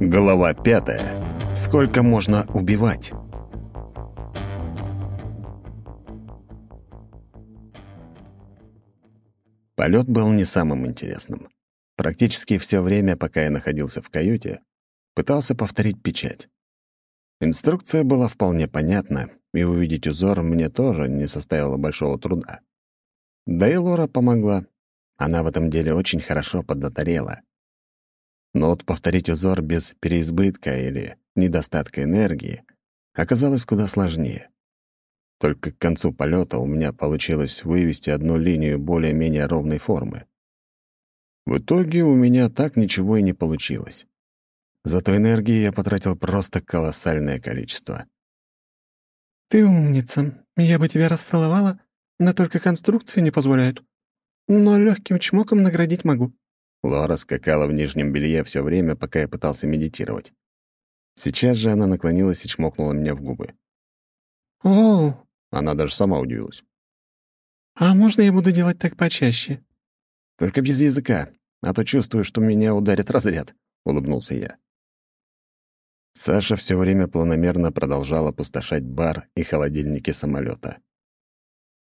Глава пятая. Сколько можно убивать? Полет был не самым интересным. Практически все время, пока я находился в каюте, пытался повторить печать. Инструкция была вполне понятна, и увидеть узор мне тоже не составило большого труда. Да и Лора помогла. Она в этом деле очень хорошо поднаторела. Но вот повторить узор без переизбытка или недостатка энергии оказалось куда сложнее. Только к концу полета у меня получилось вывести одну линию более-менее ровной формы. В итоге у меня так ничего и не получилось. Зато энергии я потратил просто колоссальное количество. «Ты умница. Я бы тебя расцеловала, но только конструкции не позволяют. Но легким чмоком наградить могу», Лора скакала в нижнем белье все время, пока я пытался медитировать. Сейчас же она наклонилась и чмокнула меня в губы. «О!» — она даже сама удивилась. «А можно я буду делать так почаще?» «Только без языка, а то чувствую, что меня ударит разряд», — улыбнулся я. Саша все время планомерно продолжал опустошать бар и холодильники самолета.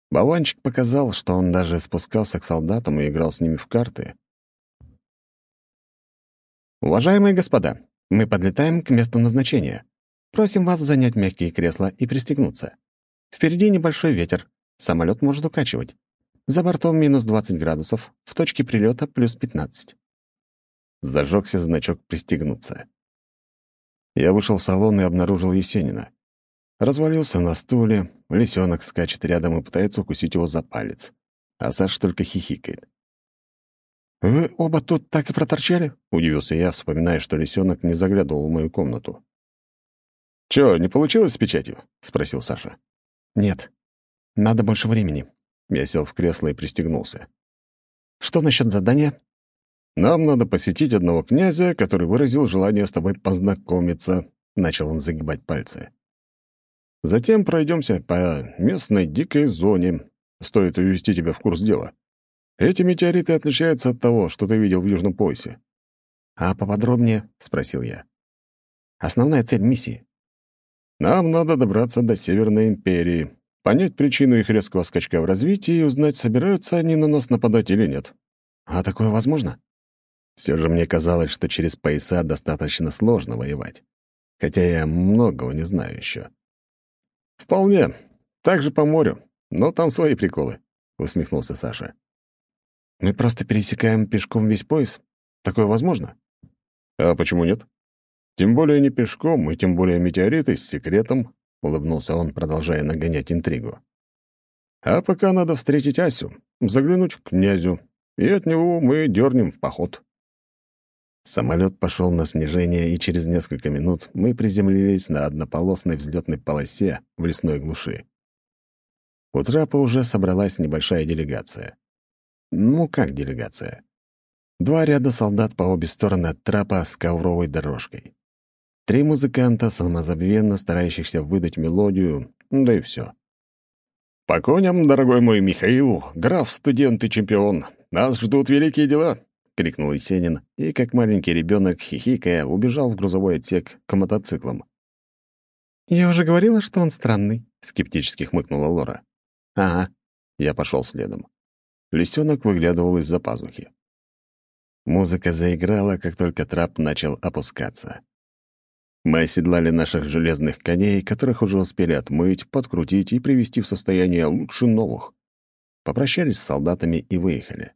Болванчик показал, что он даже спускался к солдатам и играл с ними в карты, «Уважаемые господа, мы подлетаем к месту назначения. Просим вас занять мягкие кресла и пристегнуться. Впереди небольшой ветер, самолет может укачивать. За бортом минус 20 градусов, в точке прилета плюс 15». Зажегся значок «Пристегнуться». Я вышел в салон и обнаружил Есенина. Развалился на стуле, лисенок скачет рядом и пытается укусить его за палец. А Саш только хихикает. «Вы оба тут так и проторчали?» — удивился я, вспоминая, что лисенок не заглядывал в мою комнату. «Чё, не получилось с печатью?» — спросил Саша. «Нет. Надо больше времени». Я сел в кресло и пристегнулся. «Что насчет задания?» «Нам надо посетить одного князя, который выразил желание с тобой познакомиться», — начал он загибать пальцы. «Затем пройдемся по местной дикой зоне. Стоит увести тебя в курс дела. Эти метеориты отличаются от того, что ты видел в Южном поясе. «А поподробнее?» — спросил я. «Основная цель миссии?» «Нам надо добраться до Северной Империи, понять причину их резкого скачка в развитии и узнать, собираются они на нас нападать или нет». «А такое возможно?» Все же мне казалось, что через пояса достаточно сложно воевать, хотя я многого не знаю еще. «Вполне. Так же по морю, но там свои приколы», — усмехнулся Саша. Мы просто пересекаем пешком весь пояс? Такое возможно? А почему нет? Тем более не пешком, и тем более метеориты с секретом, улыбнулся он, продолжая нагонять интригу. А пока надо встретить Асю, заглянуть к князю, и от него мы дернем в поход. Самолет пошел на снижение, и через несколько минут мы приземлились на однополосной взлетной полосе в лесной глуши. У трапа уже собралась небольшая делегация. Ну, как делегация? Два ряда солдат по обе стороны от трапа с ковровой дорожкой. Три музыканта, самозабвенно старающихся выдать мелодию, да и все. «По коням, дорогой мой Михаил, граф, студент и чемпион, нас ждут великие дела!» — крикнул Есенин, и, как маленький ребенок, хихикая, убежал в грузовой отсек к мотоциклам. «Я уже говорила, что он странный», — скептически хмыкнула Лора. «Ага». Я пошел следом. Лисенок выглядывал из-за пазухи. Музыка заиграла, как только трап начал опускаться. Мы оседлали наших железных коней, которых уже успели отмыть, подкрутить и привести в состояние лучше новых. Попрощались с солдатами и выехали.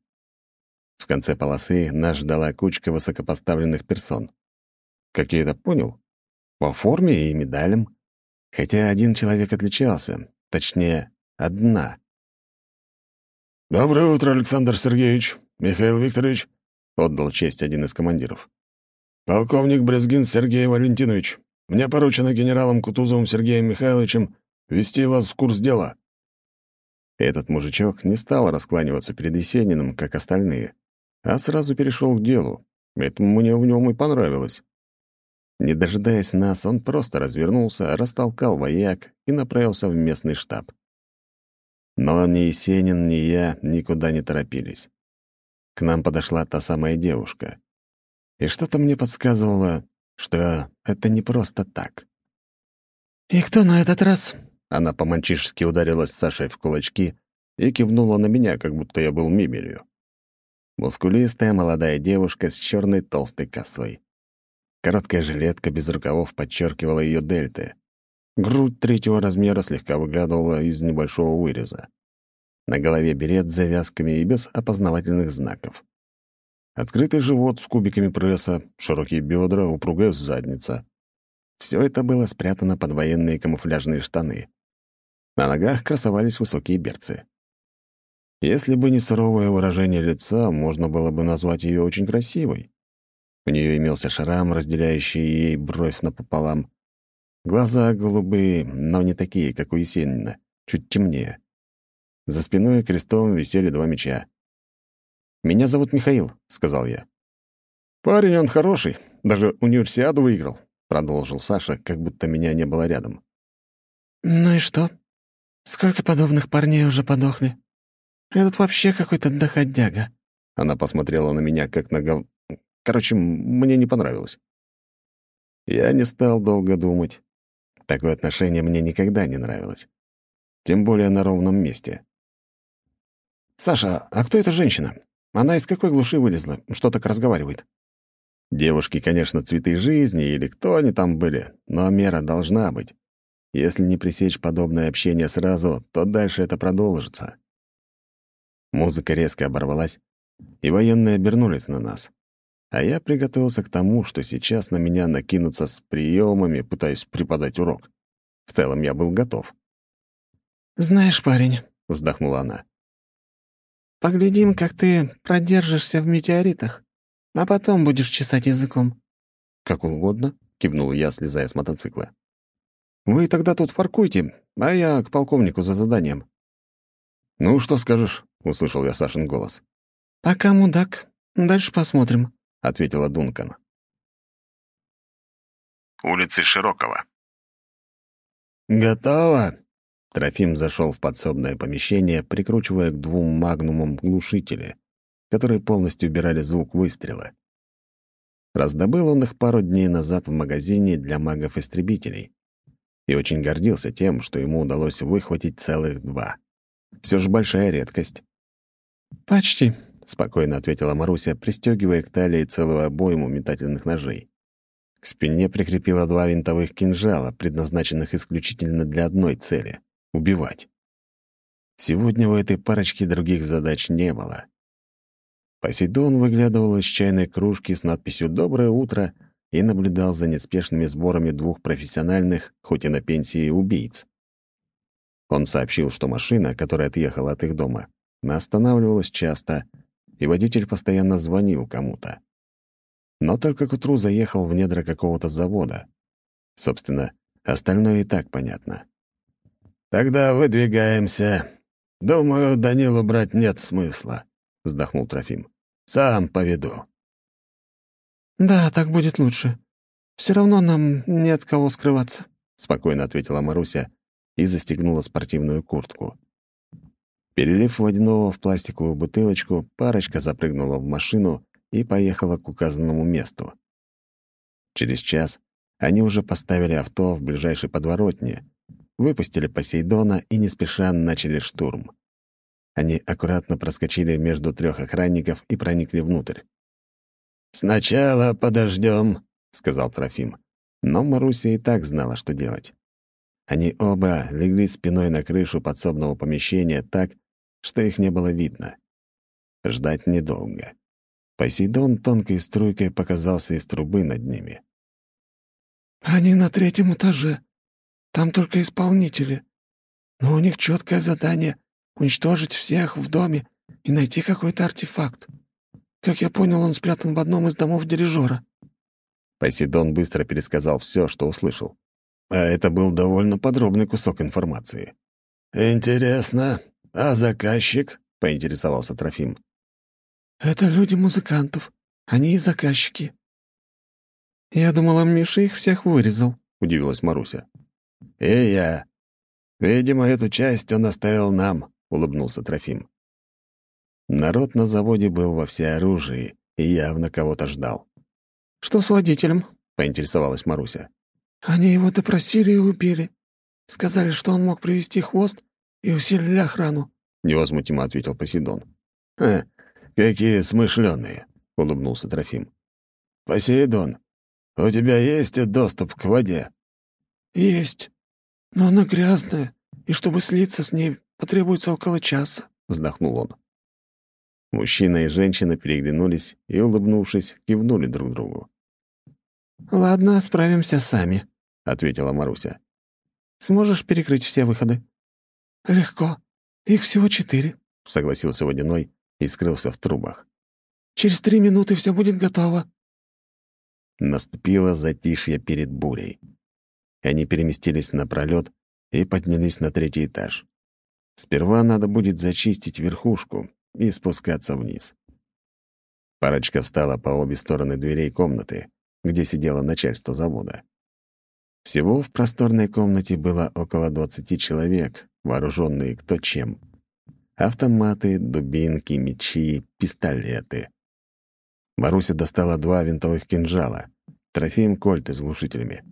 В конце полосы нас ждала кучка высокопоставленных персон. Как я это понял? По форме и медалям. Хотя один человек отличался, точнее, одна. «Доброе утро, Александр Сергеевич, Михаил Викторович», — отдал честь один из командиров. «Полковник Брезгин Сергей Валентинович, мне поручено генералом Кутузовым Сергеем Михайловичем вести вас в курс дела». Этот мужичок не стал раскланиваться перед Есениным, как остальные, а сразу перешел к делу. Это мне в нем и понравилось. Не дожидаясь нас, он просто развернулся, растолкал вояк и направился в местный штаб. Но ни Есенин, ни я никуда не торопились. К нам подошла та самая девушка. И что-то мне подсказывало, что это не просто так. «И кто на этот раз?» Она по-мальчишески ударилась Сашей в кулачки и кивнула на меня, как будто я был мебелью. Мускулистая молодая девушка с черной толстой косой. Короткая жилетка без рукавов подчеркивала ее дельты. Грудь третьего размера слегка выглядывала из небольшого выреза. На голове берет с завязками и без опознавательных знаков. Открытый живот с кубиками пресса, широкие бедра, упругая задница. Все это было спрятано под военные камуфляжные штаны. На ногах красовались высокие берцы. Если бы не суровое выражение лица, можно было бы назвать ее очень красивой. У нее имелся шрам, разделяющий ей бровь напополам. Глаза голубые, но не такие, как у Есенина, чуть темнее. За спиной крестом висели два меча. «Меня зовут Михаил», — сказал я. «Парень он хороший, даже универсиаду выиграл», — продолжил Саша, как будто меня не было рядом. «Ну и что? Сколько подобных парней уже подохли?» Этот вообще какой-то доходяга». Она посмотрела на меня, как на гов... Короче, мне не понравилось. Я не стал долго думать. Такое отношение мне никогда не нравилось. Тем более на ровном месте. «Саша, а кто эта женщина? Она из какой глуши вылезла? Что так разговаривает?» Девушки, конечно, цветы жизни или кто они там были, но мера должна быть. Если не пресечь подобное общение сразу, то дальше это продолжится. Музыка резко оборвалась, и военные обернулись на нас. А я приготовился к тому, что сейчас на меня накинутся с приемами, пытаясь преподать урок. В целом я был готов. «Знаешь, парень», — вздохнула она, — «поглядим, как ты продержишься в метеоритах, а потом будешь чесать языком». «Как угодно», — кивнул я, слезая с мотоцикла. «Вы тогда тут паркуйте, а я к полковнику за заданием». «Ну, что скажешь?» — услышал я Сашин голос. «Пока мудак. Дальше посмотрим», — ответила Дункан. Улицы Широкого. «Готово?» Трофим зашел в подсобное помещение, прикручивая к двум магнумам глушители, которые полностью убирали звук выстрела. Раздобыл он их пару дней назад в магазине для магов-истребителей и очень гордился тем, что ему удалось выхватить целых два. Все же большая редкость. «Почти», — спокойно ответила Маруся, пристегивая к талии целую обойму метательных ножей. К спине прикрепила два винтовых кинжала, предназначенных исключительно для одной цели — убивать. Сегодня у этой парочки других задач не было. Посейдон выглядывал из чайной кружки с надписью «Доброе утро» и наблюдал за неспешными сборами двух профессиональных, хоть и на пенсии, убийц. Он сообщил, что машина, которая отъехала от их дома, останавливалась часто, и водитель постоянно звонил кому-то. Но только к утру заехал в недра какого-то завода. Собственно, остальное и так понятно. «Тогда выдвигаемся. Думаю, Данилу брать нет смысла», — вздохнул Трофим. «Сам поведу». «Да, так будет лучше. Все равно нам нет кого скрываться», — спокойно ответила Маруся, и застегнула спортивную куртку. Перелив водяного в пластиковую бутылочку, парочка запрыгнула в машину и поехала к указанному месту. Через час они уже поставили авто в ближайшей подворотне, выпустили Посейдона и не спеша начали штурм. Они аккуратно проскочили между трех охранников и проникли внутрь. «Сначала подождем, сказал Трофим. Но Маруся и так знала, что делать. Они оба легли спиной на крышу подсобного помещения так, что их не было видно. Ждать недолго. Посейдон тонкой струйкой показался из трубы над ними. «Они на третьем этаже. Там только исполнители. Но у них четкое задание — уничтожить всех в доме и найти какой-то артефакт. Как я понял, он спрятан в одном из домов дирижера». Посейдон быстро пересказал все, что услышал. А это был довольно подробный кусок информации. «Интересно. А заказчик?» — поинтересовался Трофим. «Это люди музыкантов. Они и заказчики». «Я думала, Миша их всех вырезал», — удивилась Маруся. «И я. Видимо, эту часть он оставил нам», — улыбнулся Трофим. Народ на заводе был во всеоружии и явно кого-то ждал. «Что с водителем? — поинтересовалась Маруся. «Они его допросили и убили. Сказали, что он мог привести хвост и усилили охрану», — невозмутимо ответил Посейдон. «Ха, какие смышленые!» — улыбнулся Трофим. «Посейдон, у тебя есть доступ к воде?» «Есть. Но она грязная, и чтобы слиться с ней, потребуется около часа», — вздохнул он. Мужчина и женщина переглянулись и, улыбнувшись, кивнули друг другу. «Ладно, справимся сами», — ответила Маруся. «Сможешь перекрыть все выходы?» «Легко. Их всего четыре», — согласился Водяной и скрылся в трубах. «Через три минуты все будет готово». Наступило затишье перед бурей. Они переместились на пролет и поднялись на третий этаж. Сперва надо будет зачистить верхушку и спускаться вниз. Парочка встала по обе стороны дверей комнаты, где сидело начальство завода. Всего в просторной комнате было около 20 человек, вооруженные кто чем. Автоматы, дубинки, мечи, пистолеты. Маруся достала два винтовых кинжала, трофеем кольты с глушителями.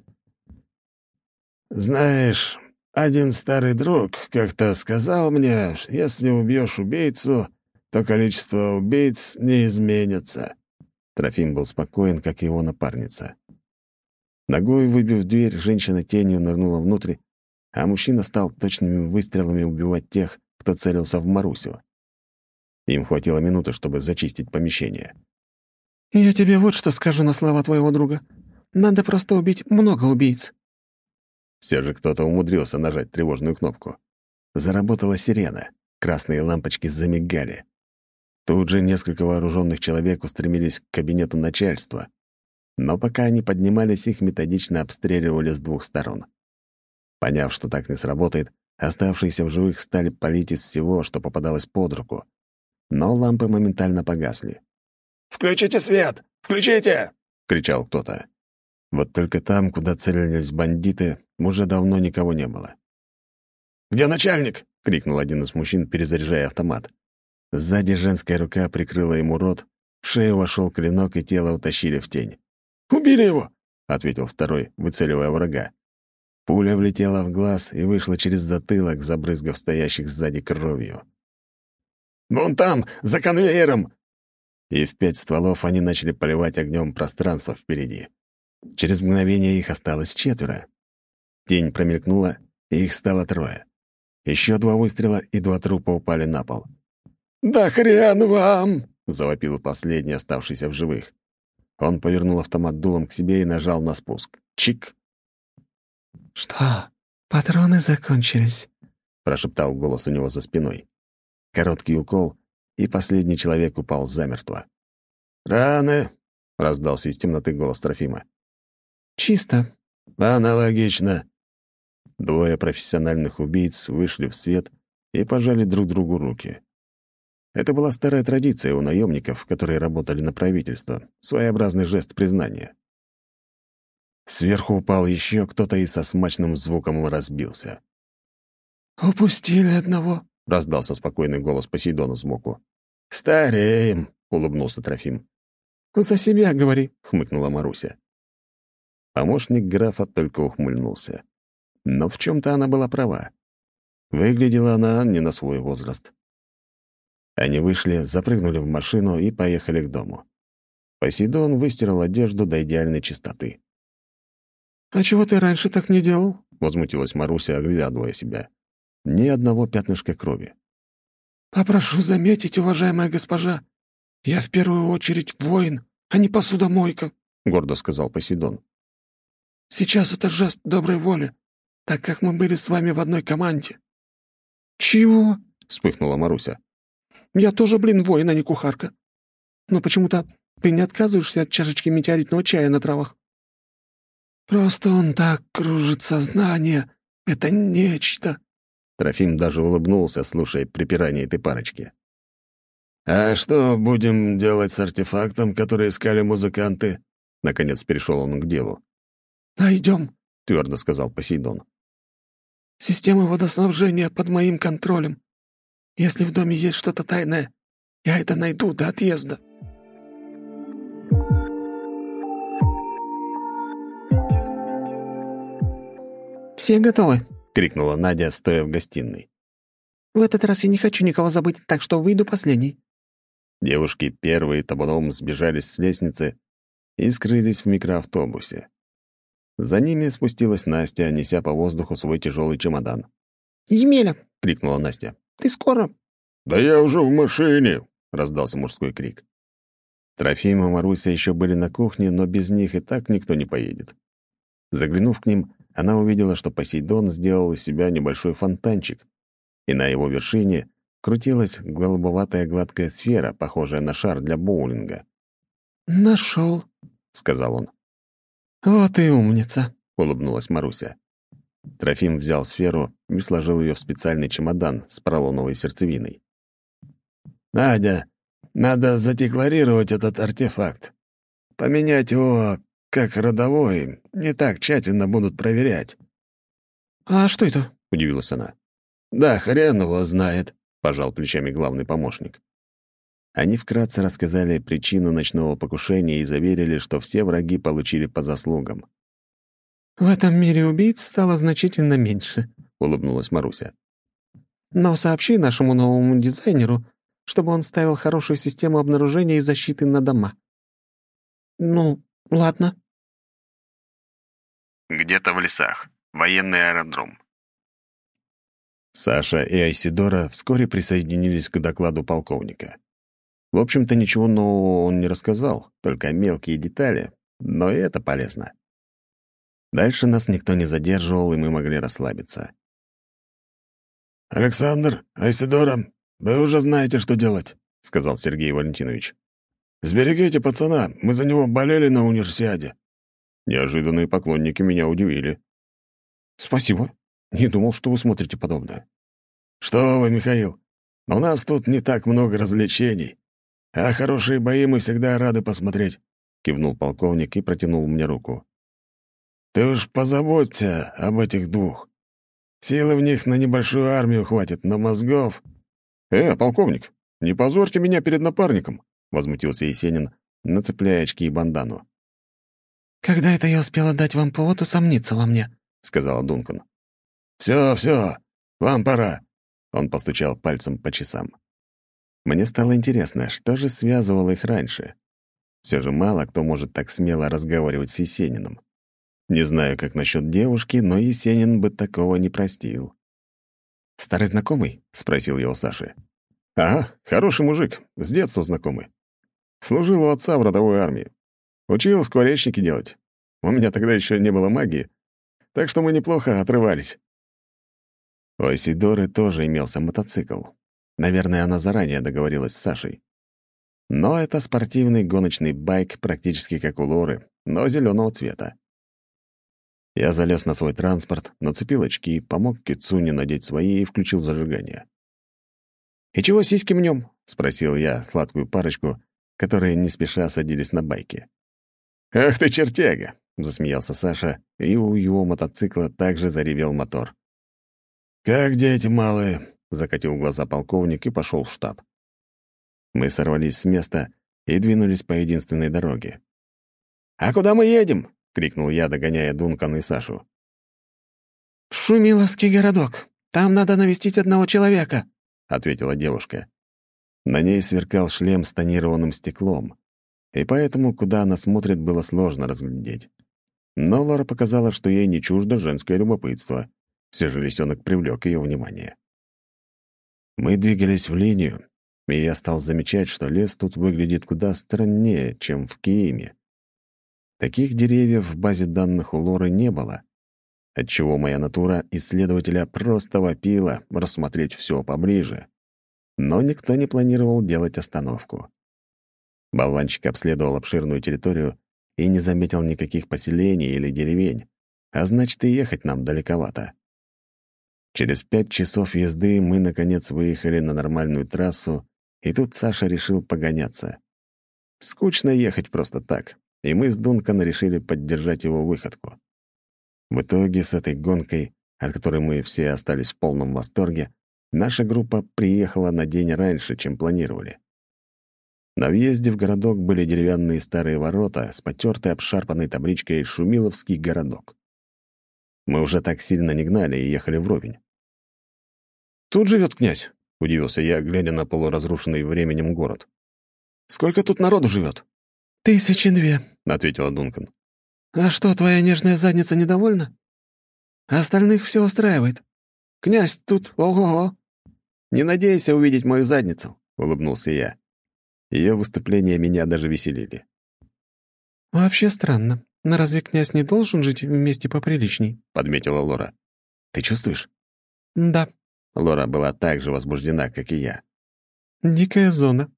«Знаешь, один старый друг как-то сказал мне, если убьешь убийцу, то количество убийц не изменится». Трофим был спокоен, как его напарница. Ногой выбив дверь, женщина тенью нырнула внутрь, а мужчина стал точными выстрелами убивать тех, кто целился в Марусю. Им хватило минуты, чтобы зачистить помещение. «Я тебе вот что скажу на слова твоего друга. Надо просто убить много убийц». Все же кто-то умудрился нажать тревожную кнопку. Заработала сирена. Красные лампочки замигали. Тут же несколько вооруженных человек устремились к кабинету начальства. Но пока они поднимались, их методично обстреливали с двух сторон. Поняв, что так не сработает, оставшиеся в живых стали палить из всего, что попадалось под руку. Но лампы моментально погасли. «Включите свет! Включите!» — кричал кто-то. Вот только там, куда целились бандиты, уже давно никого не было. «Где начальник?» — крикнул один из мужчин, перезаряжая автомат. Сзади женская рука прикрыла ему рот, в шею вошел клинок, и тело утащили в тень. «Убили его!» — ответил второй, выцеливая врага. Пуля влетела в глаз и вышла через затылок, забрызгав стоящих сзади кровью. «Вон там, за конвейером!» И в пять стволов они начали поливать огнем пространство впереди. Через мгновение их осталось четверо. Тень промелькнула, и их стало трое. Еще два выстрела, и два трупа упали на пол. «Да хрен вам!» — завопил последний, оставшийся в живых. Он повернул автомат дулом к себе и нажал на спуск. Чик! «Что, патроны закончились?» — прошептал голос у него за спиной. Короткий укол, и последний человек упал замертво. «Раны!» — раздался из темноты голос Трофима. «Чисто». «Аналогично». Двое профессиональных убийц вышли в свет и пожали друг другу руки. Это была старая традиция у наемников, которые работали на правительство, своеобразный жест признания. Сверху упал еще кто-то и со смачным звуком разбился. «Упустили одного», — раздался спокойный голос Посейдона сбоку. «Стареем», — улыбнулся Трофим. «За себя говори», — хмыкнула Маруся. Помощник графа только ухмыльнулся. Но в чем то она была права. Выглядела она не на свой возраст. Они вышли, запрыгнули в машину и поехали к дому. Посейдон выстирал одежду до идеальной чистоты. «А чего ты раньше так не делал?» — возмутилась Маруся, оглядывая себя. Ни одного пятнышка крови. «Попрошу заметить, уважаемая госпожа, я в первую очередь воин, а не посудомойка», — гордо сказал Посейдон. «Сейчас это жест доброй воли, так как мы были с вами в одной команде». «Чего?» — вспыхнула Маруся. Я тоже, блин, воин, а не кухарка. Но почему-то ты не отказываешься от чашечки метеоритного чая на травах. Просто он так кружит сознание. Это нечто. Трофим даже улыбнулся, слушая припирание этой парочки. «А что будем делать с артефактом, который искали музыканты?» Наконец перешел он к делу. «Найдем», — твердо сказал Посейдон. «Система водоснабжения под моим контролем. Если в доме есть что-то тайное, я это найду до отъезда». «Все готовы?» — крикнула Надя, стоя в гостиной. «В этот раз я не хочу никого забыть, так что выйду последней». Девушки первые табуном сбежались с лестницы и скрылись в микроавтобусе. За ними спустилась Настя, неся по воздуху свой тяжелый чемодан. «Емеля!» — крикнула Настя. «Ты скоро?» «Да я уже в машине!» — раздался мужской крик. Трофим и Маруся еще были на кухне, но без них и так никто не поедет. Заглянув к ним, она увидела, что Посейдон сделал из себя небольшой фонтанчик, и на его вершине крутилась голубоватая гладкая сфера, похожая на шар для боулинга. «Нашел», — сказал он. «Вот и умница», — улыбнулась Маруся. Трофим взял сферу и сложил ее в специальный чемодан с поролоновой сердцевиной. «Надя, надо задекларировать этот артефакт. Поменять его как родовой не так тщательно будут проверять». «А что это?» — удивилась она. «Да хрен его знает», — пожал плечами главный помощник. Они вкратце рассказали причину ночного покушения и заверили, что все враги получили по заслугам. «В этом мире убийц стало значительно меньше», — улыбнулась Маруся. «Но сообщи нашему новому дизайнеру, чтобы он ставил хорошую систему обнаружения и защиты на дома». «Ну, ладно». Где-то в лесах. Военный аэродром. Саша и Айсидора вскоре присоединились к докладу полковника. В общем-то, ничего нового он не рассказал, только мелкие детали, но и это полезно. Дальше нас никто не задерживал, и мы могли расслабиться. «Александр, Айсидора, вы уже знаете, что делать», — сказал Сергей Валентинович. «Сберегите пацана, мы за него болели на универсиаде». Неожиданные поклонники меня удивили. «Спасибо. Не думал, что вы смотрите подобное». «Что вы, Михаил, у нас тут не так много развлечений, а хорошие бои мы всегда рады посмотреть», — кивнул полковник и протянул мне руку. «Ты уж позаботься об этих двух. Силы в них на небольшую армию хватит, но мозгов...» «Э, полковник, не позорьте меня перед напарником», — возмутился Есенин, нацепляя очки и бандану. «Когда это я успела дать вам повод усомниться во мне?» — сказала Дункан. «Все, все, вам пора», — он постучал пальцем по часам. Мне стало интересно, что же связывало их раньше. Все же мало кто может так смело разговаривать с Есениным. Не знаю, как насчет девушки, но Есенин бы такого не простил. «Старый знакомый?» — спросил его Саша. «Ага, хороший мужик, с детства знакомый. Служил у отца в родовой армии. Учил скворечники делать. У меня тогда еще не было магии, так что мы неплохо отрывались». У Айсидоры тоже имелся мотоцикл. Наверное, она заранее договорилась с Сашей. Но это спортивный гоночный байк, практически как у Лоры, но зеленого цвета. Я залез на свой транспорт, нацепил очки, помог Кицуне надеть свои и включил зажигание. «И чего сиськи мнем?» — спросил я сладкую парочку, которые не спеша садились на байке. «Ах ты чертяга!» — засмеялся Саша, и у его мотоцикла также заревел мотор. «Как дети малые!» — закатил глаза полковник и пошел в штаб. Мы сорвались с места и двинулись по единственной дороге. «А куда мы едем?» — крикнул я, догоняя Дункан и Сашу. «В Шумиловский городок. Там надо навестить одного человека», — ответила девушка. На ней сверкал шлем с тонированным стеклом, и поэтому, куда она смотрит, было сложно разглядеть. Но Лора показала, что ей не чуждо женское любопытство. Все же лисенок привлек ее внимание. Мы двигались в линию, и я стал замечать, что лес тут выглядит куда страннее, чем в Кииме. Таких деревьев в базе данных у Лоры не было, отчего моя натура исследователя просто вопила рассмотреть все поближе. Но никто не планировал делать остановку. Болванчик обследовал обширную территорию и не заметил никаких поселений или деревень, а значит, и ехать нам далековато. Через пять часов езды мы, наконец, выехали на нормальную трассу, и тут Саша решил погоняться. Скучно ехать просто так, и мы с Дункан решили поддержать его выходку. В итоге с этой гонкой, от которой мы все остались в полном восторге, наша группа приехала на день раньше, чем планировали. На въезде в городок были деревянные старые ворота с потертой обшарпанной табличкой «Шумиловский городок». Мы уже так сильно не гнали и ехали вровень. «Тут живет князь», — удивился я, глядя на полуразрушенный временем город. «Сколько тут народу живет?» «Тысячи две», — ответила Дункан. «А что, твоя нежная задница недовольна? Остальных все устраивает. Князь тут ого-го». «Не надейся увидеть мою задницу», — улыбнулся я. Ее выступления меня даже веселили. «Вообще странно. Но разве князь не должен жить вместе поприличней?» — подметила Лора. «Ты чувствуешь?» «Да». Лора была так же возбуждена, как и я. «Дикая зона».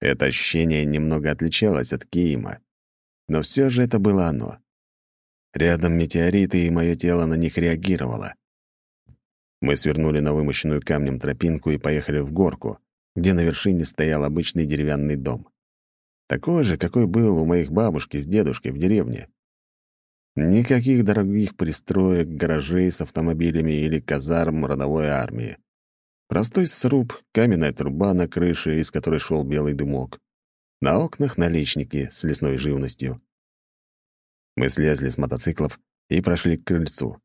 Это ощущение немного отличалось от Киима, но все же это было оно. Рядом метеориты, и мое тело на них реагировало. Мы свернули на вымощенную камнем тропинку и поехали в горку, где на вершине стоял обычный деревянный дом. Такой же, какой был у моих бабушки с дедушкой в деревне. Никаких дорогих пристроек, гаражей с автомобилями или казарм родовой армии. Простой сруб, каменная труба на крыше, из которой шел белый дымок. На окнах наличники с лесной живностью. Мы слезли с мотоциклов и прошли к крыльцу.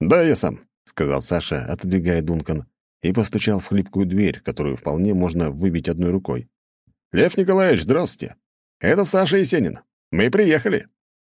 «Да, я сам», — сказал Саша, отодвигая Дункан, и постучал в хлипкую дверь, которую вполне можно выбить одной рукой. «Лев Николаевич, здравствуйте. Это Саша Есенин. Мы приехали».